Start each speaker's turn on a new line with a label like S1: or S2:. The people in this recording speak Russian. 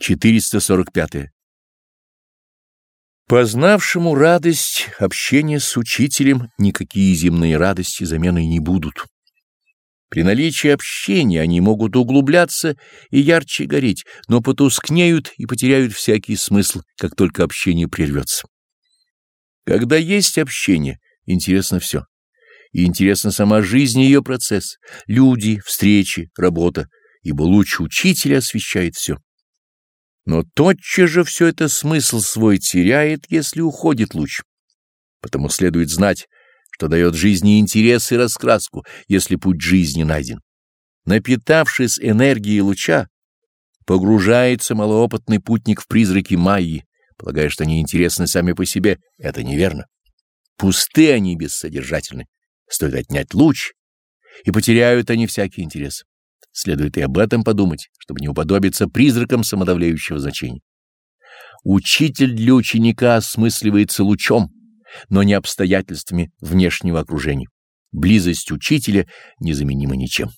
S1: 445. Познавшему радость общения с учителем никакие земные радости заменой не будут. При наличии общения они могут углубляться и ярче гореть, но потускнеют и потеряют всякий смысл, как только общение прервется. Когда есть общение, интересно все. И интересна сама жизнь и ее процесс, люди, встречи, работа, ибо луч учителя освещает все. Но тотчас же все это смысл свой теряет, если уходит луч. Потому следует знать, что дает жизни интерес и раскраску, если путь жизни найден. Напитавшись энергией луча, погружается малоопытный путник в призраки Майи, полагая, что они интересны сами по себе. Это неверно. Пусты они бессодержательны. Стоит отнять луч, и потеряют они всякий интерес. Следует и об этом подумать, чтобы не уподобиться призракам самодавляющего значения. Учитель для ученика осмысливается лучом, но не обстоятельствами внешнего окружения. Близость учителя незаменима ничем.